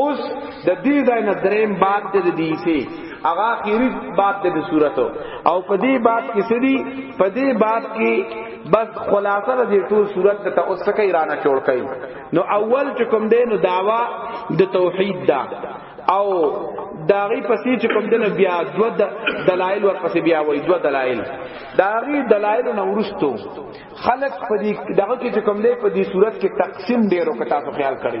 اوس د دې ځای نه دریم باب د دې سي هغه اخیری باب د صورت او په دې باب کې سړي په دې باب کې بس خلاصه د دې ټول صورت ته اوس څخه ایرانه جوړ کړي نو اول چې کوم دین داوا د توحید دا او داغي پسې چې کوم دنه بیا دو دلایل ورپسې بیا وای دو دلایل داغي دلایل نو ورستو خلق په دې دغه کې چې کوم دې په دې صورت کې تقسیم ډیرو کتابو خیال کړی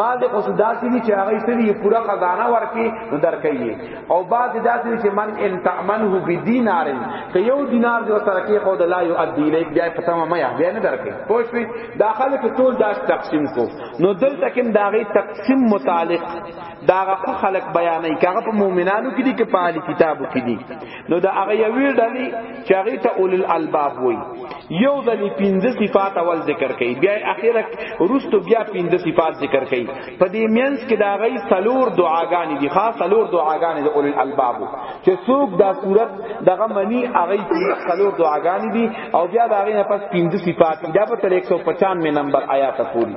بعض اوس داسې دي چې هغه سړي پورا خزانه ورکي نو درکې او بعض داسې دي چې من ان تامنه بدینار ته یو دینار جو سره کې خو د لا یو ادی لیک بیا په تمه ما بیا نه درکې پوښوي داخله کې ټول داس تقسیم کو نو دلته کې داغي تقسیم متعلق داغه خلق بیانې کاغه په مؤمنانو کې دي کې په اهل کتابو کې دي نو دا هغه یوی ډلی چې هغه ته اول الالباب وای یو ځلی پنځه صفات اول ذکر کړي بیا اخیره روستو بیا پنځه صفات ذکر کړي په دې مینس کې دا غي سلور دعاګانې دي خاص سلور دعاګانې د اول الالباب چې څوک دا صورت دغه منی هغه سلور دعاګانې دي او بیا دا غي نه پس پنځه صفات دا په تر 195 نمبر آیات پوری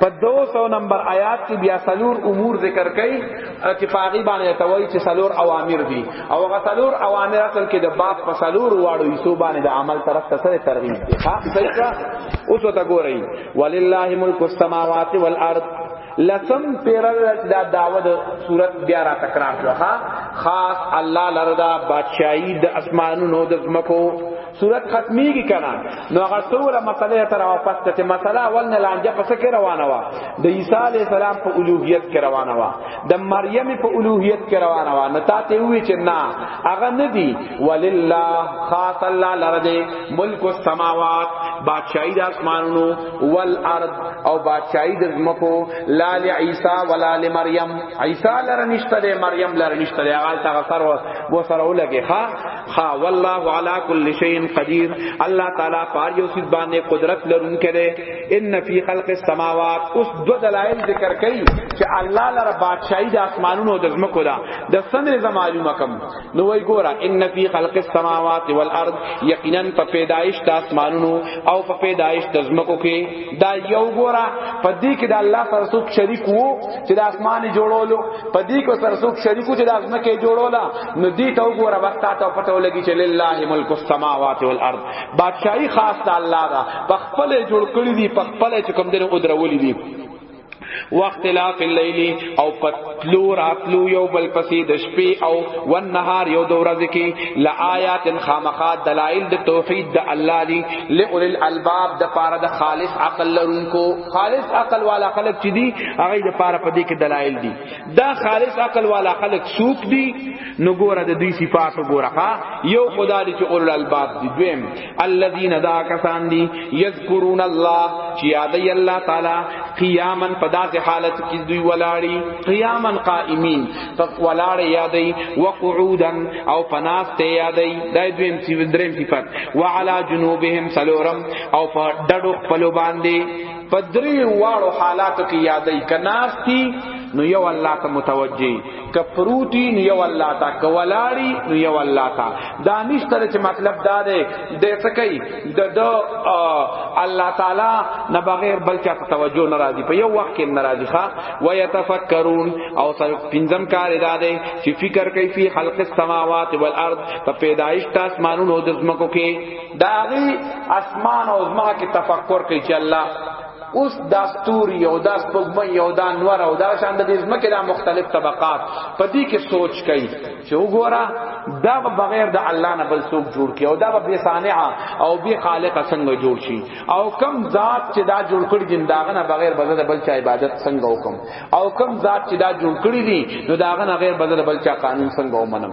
په 200 نمبر آیات کې بیا سلور امور ذکر کړي چې پاغي باندې توي چې سلور اوامر دي او هغه سلور اوامر اصل کې د باب په سلور واړو یسو باندې د عمل طرف ته سره ترغیب دي ها څنګه اوس وتا ګورئ ولله ملک السماوات والارض لسم پیرل دا داود صورت بیا را تکرار شو ها خاص الله لردا بادشاہی د اسمانونو د زمکو صورت ختمیږي کنه نو هغه ټول مسله تر واپس ته چې مسله اول نه لانجه پس کې روانه وا د عیسی علی السلام په اولوہیت کې روانه وا د مریم په اولوہیت کې روانه وا نه تاسو وی چې نه هغه نه دی ولله خاص الله لرده ملک السماوات بادشاہی د اسمانونو والارض او بادشاہی د زمکو لا لعیسی ولا لمریم عیسی لره نشته مریم لره نشته هغه تاسو سره و سره ولګي ها خا والله علی کل شیء قدیر الله تعالی پاره یو سید باندې قدرت لرونکی دی ان فی خلق السماوات اوس دو دلایل ذکر کړي چې الله لره بادشاہی د اسمانونو د زمکو دا د سمې زمالومه کم نو وی ګورا ان فی خلق السماوات والارض یقینا په پیدایش د اسمانونو او په پیدایش د زمکو کې دا یو ګورا په دې کې د الله سره څوک شریک وو چې د اسمان جوړولو په دې کو سره څوک شریکو چې د ازمکه جوړولا نو دې ته وګوره وخت ته پته ولګي چې لله ملک السماوات والارض بادشاہي خاص ته الله دا په خپل جوړ کړی دی په خپل چې کوم دنه ودرولې دی واختلاف الليل او پتلو راتلو یو بل پسې د شپې او والنهار یو د ورځې کې لآیات خامخا دلائل د توحید د الله دی لئول الالباب د پاره د خالص عقل لرونکو خالص عقل والا خلق چې دي هغه د پاره پدې کې دلایل دي دا خالص عقل والا خلق سوق دي نو ګوره د دوی صفات وګوره یو خدای دې چې اول الباب دي دویم الذين دا کسان دي یذکرون الله چې یاد ای الله تعالی قیاما پداس حالت کې دوی ولاړی قیاما قائمین ولاړ یادای وقعودا او پناست یادای دا دویم صفات دریم صفات وعلى جنوبهم سلورم او په ډډو خپل باندې په درې واړو حالاتو کې یادې کناستی نو یو الله ته متوجي ک پروتي نو یو الله ته ک ولاړی نو یو الله ته دا نشته چې مطلب دا دی د سکی د د الله تعالی نه بغیر بل چا ته توجه ناراضي په یو وخت کې ناراضي ښا و يتفکرون او سر پنځم کار ادا دی چې فکر کوي په خلق السماوات والارض په پیدایش تاسو مانو د زمکو کې داغي اسمان او زما کې تفکر کوي چې الله اوس دا ستوري او دا سپوږمۍ او دا نور او دا شان د دې زمکه دا مختلف طبقات په دې کې سوچ کوي چې وګوره دا به بغیر د الله نه بل څوک جوړ کی او دا به صانع او به خالق څنګه جوړ شي او کم ذات چې دا جوړ کړی دین داغه نه بغیر بدل بل چا عبادت څنګه وکم او کم ذات چې دا جوړ کړی دي نو داغه نه غیر بدل بل چا قانون څنګه ومنم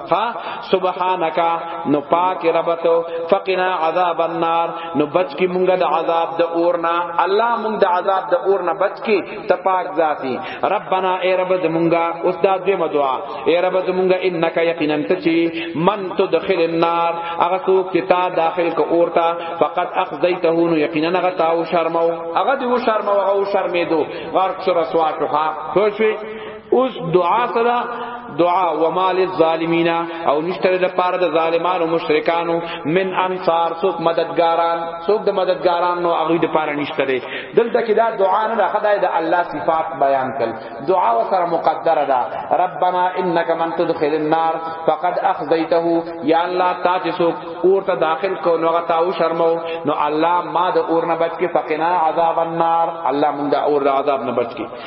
ها سبحانك نو پاک رب تو فقنا عذاب النار نو بچ کی مونږ د عذاب د اورنا الله مونږ د عذاب د اورنا بچ کی ته پاک ذاتی ربنا اے رب د مونږه اوس دا دوی مدعا اے رب د مونږه انک یقینا تچی من تدخل النار هغه څوک چې تا داخل کو اورتا فقط اخذیته نو یقینا هغه تا او شرمو هغه دی او شرمو هغه او شرمېدو غرق شو رسوا شو ها خوشوي اوس دعا سره دعا ومال الظالمین او نشتره د پاره د ظالمانو مشرکانو من انصار څوک مددګاران څوک د مددګاران نو هغه د پاره نشتره دلته کې دا دعا نه ده خدای د الله صفات بیان کړ دعا وسره مقدر ده ربنا انك من تدخل النار فقد اخذيته یا الله تا چې څوک اور ته داخل کو نو هغه تاو شرمو نو الله ما د اور نه بچ کې فقنا عذاب النار الله مونږ د اور د عذاب نه بچ کې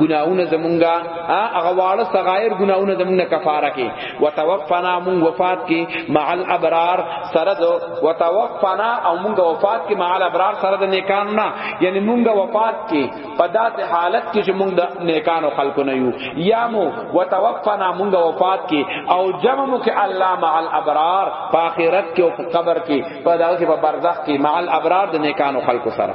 ګناونه زمونږه هغه واړه صغایر ګناونه زمونږه کفاره کې وتوفنا مون وفات کې مع الابرار سره دو وتوفنا او مونږه وفات کې مع الابرار سره د نیکان نه یعنی مونږه وفات کې په داسې حالت کې چې مونږ د نیکانو خلکو نه یو یا مو وتوفنا مونږه وفات کې او جمع مو کې الله مع الابرار په اخرت کې او په قبر کې په دغه کې په برزخ کې مع الابرار د نیکانو خلکو سره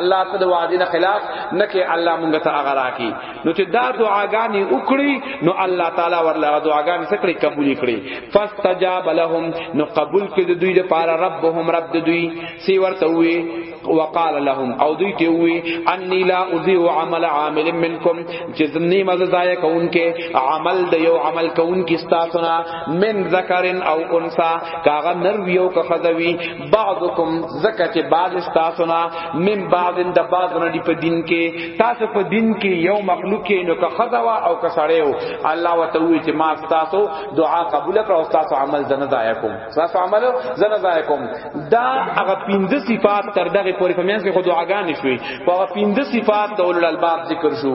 الله ته د وعده نه خلاف نه کې الله مونږ ته هغه راکې نو چې دا دعاګانې وکړي نو الله تعالی ورله دعاګانې سکړي قبول کړي فاستجاب لهم نو قبول کړي د دوی لپاره ربهم رب د دوی سی ورته وي وقال لهم او دوی ته وي انی لا اضيع عمل عامل منکم چې زمنی مزه ضایع کونکې عمل د یو عمل کونکې ستاسو نه من ذکرن او انثى کاغه نر ویو که خذوی بعضکم زکه چې بعض تاسو نه من بعض د بعض نه دی په دین کې تاسو په دین کې یو مخلوق کې نو که خدوا او که سړیو الله وتعالى چې ما تاسو دعا قبول کړ او تاسو عمل زنه ضایع کوم تاسو عمل زنه ضایع کوم دا هغه پنځه صفات تر دغه پورې په منځ کې خو دعاګانې شوې په هغه پنځه صفات د اولل الباب ذکر شو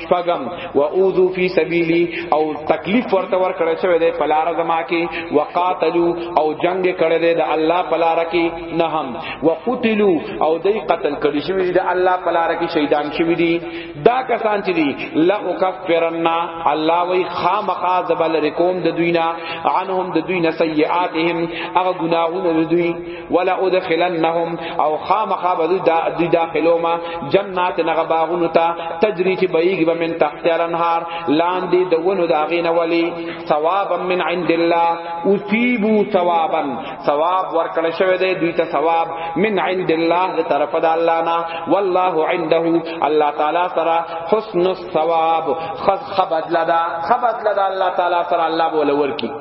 شپغم و اوذو فی سبیلی او تکلیف ورته ور کړی شوی دی پلار زما کې وقاتلو او جنگ کړی دی د الله پلار کې نه هم وقتلو او دی قتل کړی شوی دی د الله پلار کې شهیدان شوی دی دا کسان چې دی لا وکفرنا الله وی خامخا زبل رکوم د دوینا عنهم د دوی نه سیئاتهم هغه ګناهونه دوی ولا ادخلنهم او خامخا بدو دا دی داخلو ما جنات نغباغونو تا تجری چی بیگی بمن تحت الانهار لاندی دونو داغین ولی ثوابا من عند الله اصیبو ثوابا ثواب ورکړ شوی دی دوی ته ثواب من عند الله دی طرف د الله نا والله عنده الله تعالی سره حسن الثواب خذ خبد لدا خبد لدا الله تعالی سره الله بوله ورکی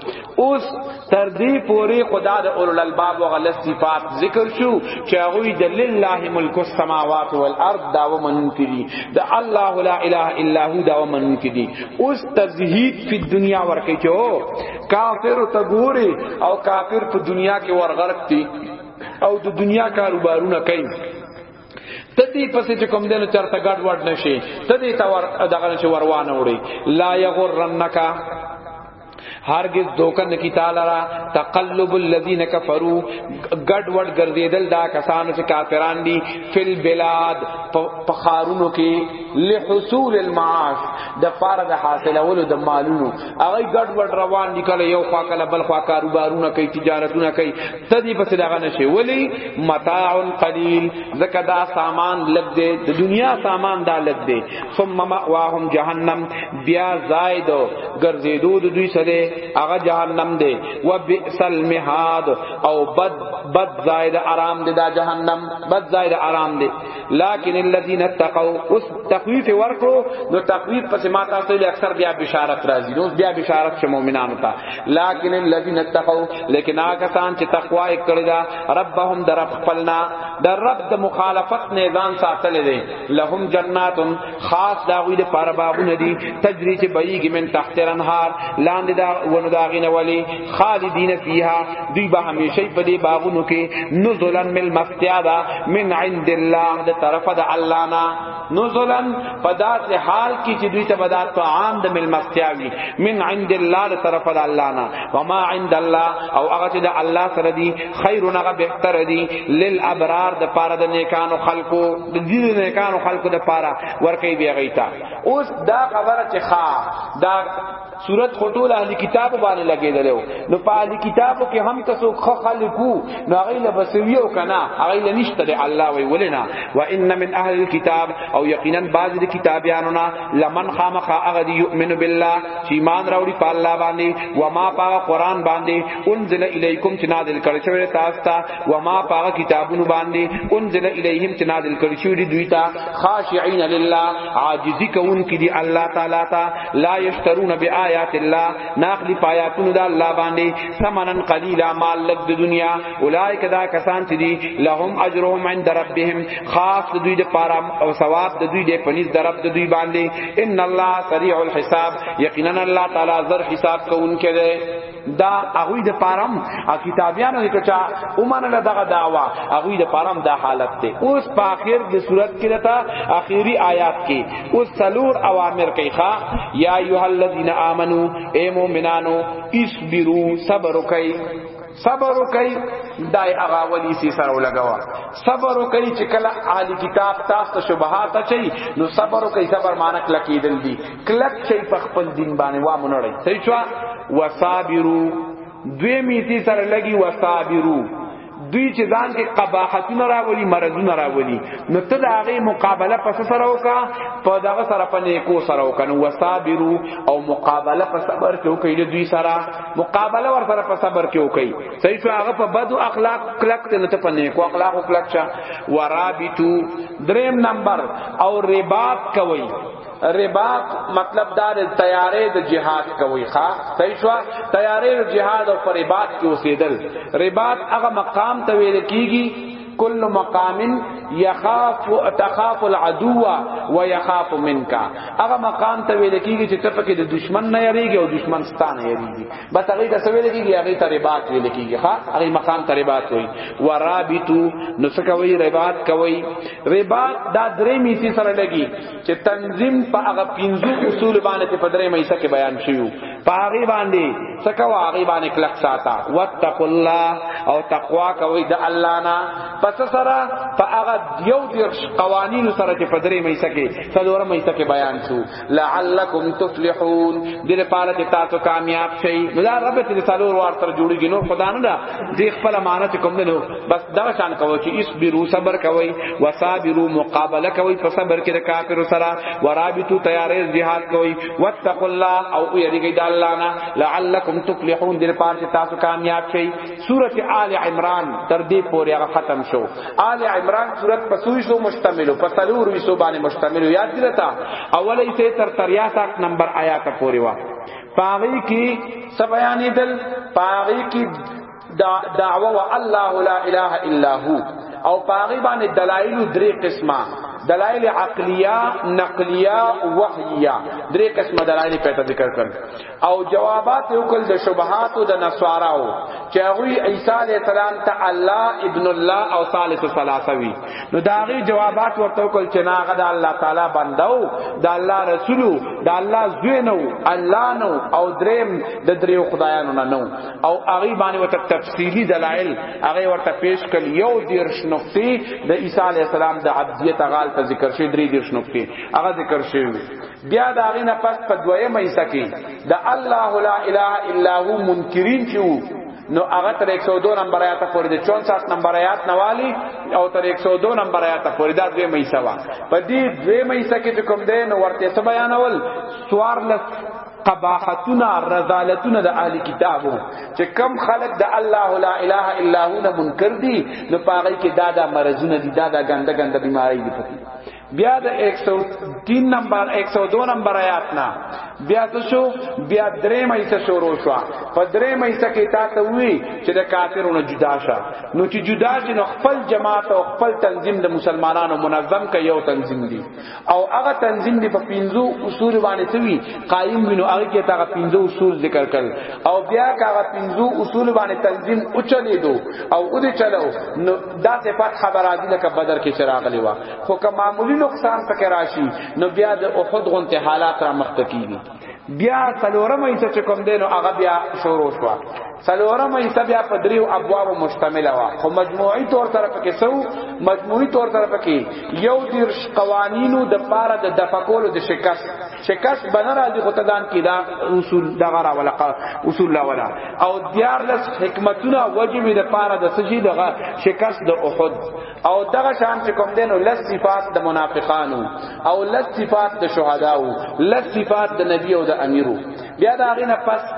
اوس تر دې پوري خدا د اولل الباب او غل صفات ذکر شو چې هغه د لله ملک السماوات والارض دا ومن کړي د الله لا اله الا هو دا ومن کړي اوس تزهید په دنیا ورکه کې او کافر ته ګوري او کافر په دنیا کې ورغرق دي او د دنیا کاروبارونه کوي تدی پسې چې کوم دنو چرته ګډ وډ نشي تدی تا ور دغه چې وروانه وړي لا یغرنک هرگز دوکه نکی تعالی را تقلب الذین کفروا گډ وډ ګرځیدل دا کسانو چې کافران دي فل بلاد پخارونو کې لحصول المعاش د پاره د حاصلولو د مالونو هغه گډ وډ روان دي کله یو خوا کله بل خوا کاروبارونه کوي تجارتونه کوي تدی پس دغه نشي ولی متاع قلیل زکه دا سامان لګ دے د دنیا سامان دا لګ دے ثم مأواهم جهنم بیا زائد ګرځیدو د دوی سره هغه جهنم دی و بئس المهاد او بد بد زائد آرام دی دا جهنم بد زائد آرام دی لكن الذين اتقوا اس تخویف ورکو نو تخویف پس ما تاسو له اکثر بیا بشارت راځي نو بیا بشارت چې مؤمنانو ته لكن الذين اتقوا لیکن هغه سان چې تقوا کړی دا ربهم در خپلنا در رب د مخالفت نه ځان ساتل دي لهم جنات خاص دا غوی د پاره باغونه دي تجری چې بهيږي من تحت الانهار لاندې دا ونو دا غینه ولی خالدین فیها دوی به همیشه په دې باغونو کې نزلا مل مفتیادا من عند الله د طرفه د الله نه نزلا پدات حال کی چې دوی ته بدات طعام د مل مستیاوی من عند الله له طرف د الله نه و ما عند الله او هغه چې د الله سره دی خیرونه بهتر دی للابرار د پاره د نیکانو خلقو د دین نه کانو خلکو د پاره ورکی بیا غیتا اوس دا خبره چې ښا دا صورت خټول اهل کتاب باندې لګیدلو نو په اهل کتابو کې هم تاسو خو خلقو نو هغه له بسویو کنا هغه له نشته دی الله وی ولنا وان من اهل الكتاب او یقینا بعض د کتابیانو نه لمن خامخ هغه دی یؤمن بالله چې ایمان راوړي په الله باندې و ما په قران باندې انزل الیکم چې نازل کړی شوی تاسو ته و ما پاغه کتابونو باندې انزل الیہم چې نازل کړی شو دی دوی ته خاشعين لله عاجزی کون کی دی الله تعالی تا لا یشترون بیاات الله ناخلی پایاتونو د الله باندې ثمنن قلیلا مال لک د دنیا اولایک دا کسان چې دی لهم اجرهم عند ربهم خاص دوی د پاره او ثواب د دوی د پنځ درب د دوی باندې ان الله سریع الحساب یقینا الله تعالی زر حساب کون کړي دا هغه د پارم ا کتابیانو د کچا اومنه دغه داوا هغه د پارم دا حالت ته اوس په اخر د صورت کې رتا اخیری آیات کې اوس سلور اوامر کوي ښا یا ایه الذین آمنو اے مومنانو اصبروا صبر کوي صبر کوي دای هغه ولی سی سره ولګوا صبر کوي چې کله اهل کتاب تاسو ته شبهات اچي نو صبر کوي صبر معنی کلکیدل دي کلک شي په خپل دین باندې وا مونړی صحیح شو وصابرو دوی میتی سره لګي وصابرو دوی چې ځان کې قباحتونه راولي مرزونه راولي نو ته د هغه مقابله پس سره وکا په دغه سره په نیکو سره وکا نو وصابرو او مقابله په صبر کې وکړي د دوی سره مقابله ور سره په صبر کې وکړي صحیح شو هغه په بدو اخلاق کلک ته نه ته په نیکو اخلاق کلک شه ورابطو دریم نمبر او رباط کوي رباط مطلب دار تیارې د جهاد کوي ښا صحیح شو تیارې د جهاد او پر رباط کې اوسېدل رباط هغه مقام ته ویل کیږي کل مقام یخاف تخاف العدو و یخاف منک هغه مقام ته ویل کیږي چې ته پکې د دشمن نه یریږي او دشمن ستانه یریږي بس هغه ته ویل کیږي هغه ته رباط ویل کیږي ها هغه مقام ته رباط وایي و رابطو نو څه کوي رباط کوي رباط دا درې میتی سره لګي چې تنظیم په هغه پنځو اصول باندې په درې مېسه کې بیان شیو په هغه باندې څکه وا هغه باندې کلک ساته واتق الله او تقوا کوي د الله نه پس سره په هغه یو دیر قوانین سره چې په درې مېسه کې څلور مېسه کې بیان شو لعلکم تفلحون دې لپاره چې تاسو کامیاب شئ نو دا رب دې څلور وار تر جوړیږي نو خدانه دا دې خپل امانت کوم نه بس دا شان کوي چې اصبروا صبر کوي وصابروا مقابله کوي په صبر کې د کافر سره ورابطو تیارې جهاد کوي واتقوا الله او یریږي د الله نه لعلکم تفلحون د پاره چې تاسو کامیاب شئ سوره آل عمران تر دې پورې هغه ختم شو آل عمران سوره په سوي شو مشتمل په تلور وسو باندې مشتمل یاد دي تا اولې ته تر 63 نمبر آیات پورې وا پاغي کی سبیانی دل پاغي کی دا دعوه و الله لا اله الا هو او پاغي باندې دلایل درې قسمه دلایل عقلیه نقلیه وحییه درې قسمه دلایل په ذکر کړ او جوابات یو کل د شبهات او د نسواراو چې هغه عیسی علی السلام ته الله ابن الله او ثالث ثلاثه وی نو دا غي جوابات ورته کول چې ناغه د الله تعالی بندو د الله رسولو د الله زوی نو الله نو او دریم د دریو خدایانو نه نو او هغه باندې وته تفصیلی دلایل هغه ورته پیش کړ یو دیرش نقطې د عیسی علی السلام د عبدیت غال ته ذکر شوی درې دیرش نقطې هغه ذکر شوی بیا دا هغه نه پس په دویمه حصہ کې د الله لا اله الا هو منکرین چې نو هغه تر 102 نمبر آیات پورې د 64 نمبر آیات نوالی او تر 102 نمبر آیات پورې دا دوی مې سوا په دې دوی مې سکه کوم دین ورته بیانول سوار لس قباحتنا رضالتنا د اهل کتابو چې کم خلق د الله لا اله الا هو نه منکر دي نو پاره کې دادا مرزونه دي دادا ګنده ګنده بیماری دي پکې بیا د 103 نمبر 102 نمبر آیات نا بیا څه شو بیا درې مې څه شروع شو په درې مې څه کې تا ته وی چې د کافرونو جدا شه نو چې جدا شي نو خپل جماعت او خپل تنظیم د مسلمانانو منظم کوي یو تنظیم دی او هغه تنظیم دی په پینځو اصول باندې سوي قائم وینو هغه کې هغه پینځو اصول ذکر کړل او بیا هغه پینځو اصول باندې تنظیم او چلی دو او او دې چلو نو دا صفات خبره دي لکه بدر کې چراغ لیوا خو که معمولی نقصان پکې راشي نو بیا د احد غونته حالات را مخ ته کیږي بیا څلورم ایسه چې کوم دینو هغه بیا شروع شو څلورم ایسه بیا په دریو ابواب مشتمل و خو مجموعي تور سره پکې سو مجموعي تور سره پکې یو دیر قوانینو د پاره د دفقولو د شکست شکست بنه راځي خو تدان کیدا اصول دغه را ولا اصول لا ولا او دیار لس حکمتونه وجب د پاره د سجی دغه شکست د احد او دغه شان چې کوم دینو لس صفات د منافقانو او لس صفات د شهداو لس صفات د نبی او د امیرو بیا دا غینه پس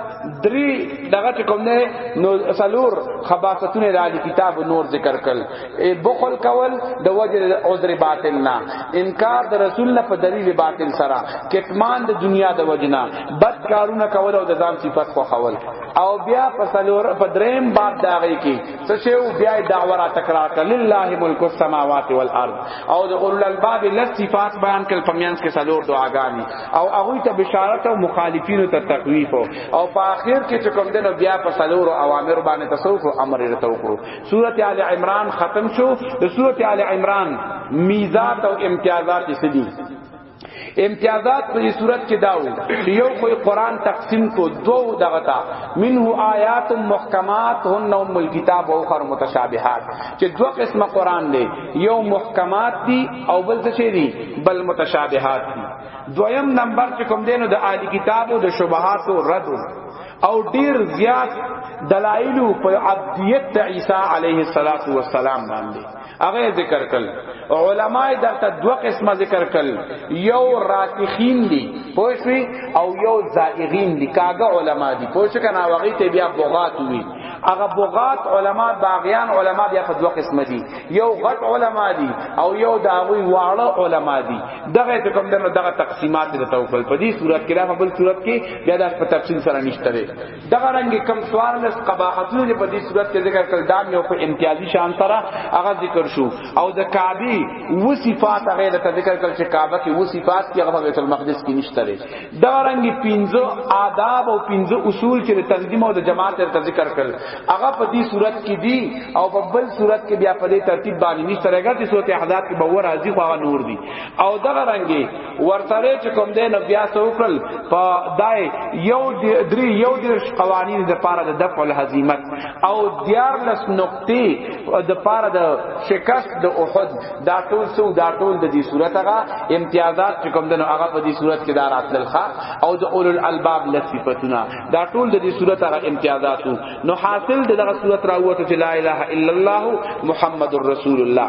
دری دغه چې کوم نه نو سلور خباستونه د علی کتاب نور ذکر کړل بخل کول د وجه عذر باطل نه انکار د رسول نه په دلیل باطل سره کتمان د دنیا د وجنا بد کارونه کول او د ځان صفات خو خول او بیا په سلور په دریم باب داږي کې څه چې او بیا دعوه را تکرار کړه لله ملک السماوات والارض او د اول الباب لس صفات بیان کړ پمینس کې سلور دعاګانی او هغه ته بشارت او مخالفینو ته تخویف او په اخر کې چې کوم دنو بیا په سلور اوامر باندې تصوف او امر رته وکړو سوره ال عمران ختم شو د سوره ال عمران میزات او امتیازات سدي امتیازات په دې صورت کې داو چې یو خو قرآن تقسیم کو دوو دغه تا منه آیات محکمات هن ام الكتاب او اخر متشابهات چې دوه قسمه قرآن دی یو محکمات دی او بل څه دی بل متشابهات دی دویم نمبر چې کوم دینو د آل کتابو د شبهات او رد او ډیر زیات دلایل په عبدیت عیسی علیه السلام باندې هغه ذکر کړل علما درته دوه قسمه ذکر کړل یو راسخین دي پوښوي او یو زائغین دي کاګه علما دي پوښ کنا وغی ته بیا بغات وي هغه بغات علما باغیان علما بیا په دوه قسمه دي یو غټ علما دي او یو داوی واړه علما دي دغه ته کوم دغه تقسیمات د توکل په دې صورت کې دا په بل صورت کې بیا د په تفصیل سره نشته دغه رنګ کم سوار لس قباحتونه دې په دې صورت کې ذکر کړل دا یو خو امتیازي شان سره هغه ذکر شو او د کعبه و صفات هغه د ذکر کړل چې کعبه کې و صفات کې هغه بیت المقدس کې نشته لري دا رنګ پنځه آداب او پنځه اصول چې د تنظیم او د جماعت تر ذکر کړل هغه په دې صورت کې دي او په بل صورت کې بیا په دې ترتیب باندې نشته راګر چې صورت احداث کې باور راځي خو هغه نور دي او دغه رنګ ورتره چې کوم دین بیا څه وکړل په دای یو درې یو درش قوانین د پاره د دفع الهزیمت او دیار لس نقطې د پاره د شکست د احد دا ټول سو دا ټول د دې صورت هغه امتیازات چې کوم دین هغه په دې صورت کې دار اتل ښا او د اول الالباب لس صفاتونه دا ټول د دې صورت هغه امتیازات نو حاصل دغه صورت راوته چې لا اله الا الله محمد رسول الله